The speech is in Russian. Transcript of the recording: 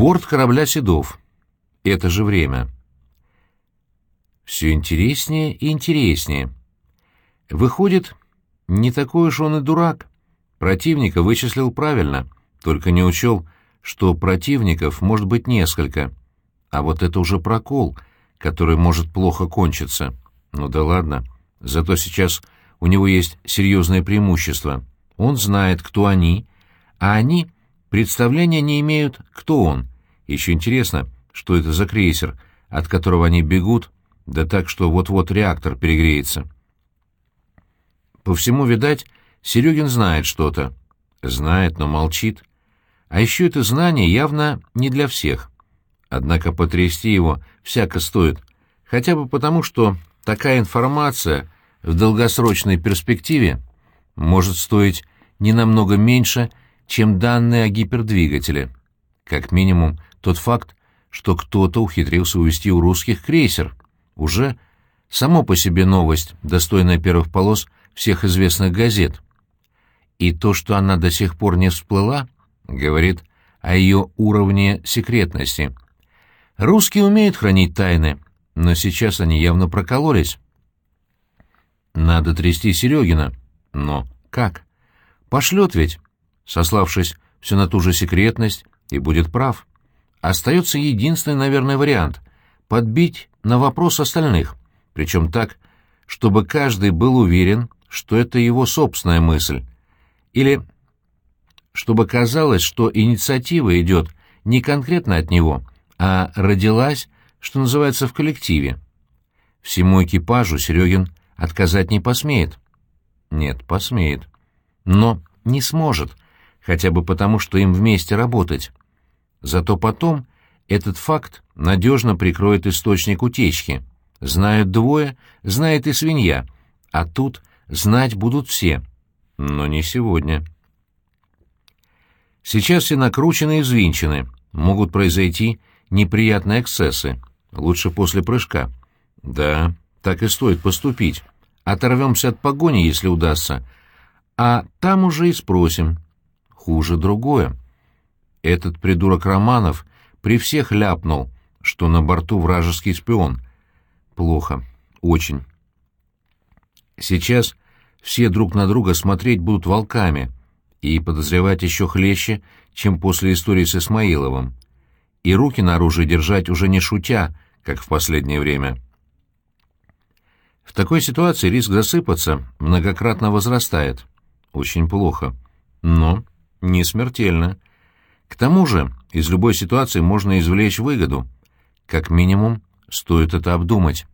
Борт корабля Седов. Это же время. Все интереснее и интереснее. Выходит, не такой уж он и дурак. Противника вычислил правильно, только не учел, что противников может быть несколько. А вот это уже прокол, который может плохо кончиться. Ну да ладно. Зато сейчас у него есть серьезное преимущество. Он знает, кто они, а они представления не имеют, кто он. Еще интересно, что это за крейсер, от которого они бегут, да так, что вот-вот реактор перегреется. По всему, видать, Серегин знает что-то. Знает, но молчит. А еще это знание явно не для всех. Однако потрясти его всяко стоит, хотя бы потому, что такая информация в долгосрочной перспективе может стоить не намного меньше, чем данные о гипердвигателе. Как минимум, тот факт, что кто-то ухитрился увести у русских крейсер, уже само по себе новость, достойная первых полос всех известных газет. И то, что она до сих пор не всплыла, говорит о ее уровне секретности. Русские умеют хранить тайны, но сейчас они явно прокололись. Надо трясти Серегина. Но как? Пошлет ведь, сославшись все на ту же секретность, и будет прав. Остается единственный, наверное, вариант — подбить на вопрос остальных, причем так, чтобы каждый был уверен, что это его собственная мысль. Или чтобы казалось, что инициатива идет не конкретно от него, а родилась, что называется, в коллективе. Всему экипажу Серегин отказать не посмеет. Нет, посмеет. Но не сможет, хотя бы потому, что им вместе работать. Зато потом этот факт надежно прикроет источник утечки. Знают двое, знает и свинья, а тут знать будут все. Но не сегодня. Сейчас все накручены и взвинчены. Могут произойти неприятные эксцессы. Лучше после прыжка. Да, так и стоит поступить. Оторвемся от погони, если удастся. А там уже и спросим. Хуже другое. Этот придурок Романов при всех ляпнул, что на борту вражеский шпион. Плохо. Очень. Сейчас все друг на друга смотреть будут волками и подозревать еще хлеще, чем после истории с Исмаиловым. И руки на оружие держать уже не шутя, как в последнее время. В такой ситуации риск засыпаться многократно возрастает. Очень плохо. Но не смертельно. К тому же из любой ситуации можно извлечь выгоду. Как минимум, стоит это обдумать.